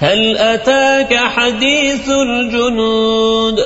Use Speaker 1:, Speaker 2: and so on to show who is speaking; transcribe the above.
Speaker 1: هل أتاك حديث الجنود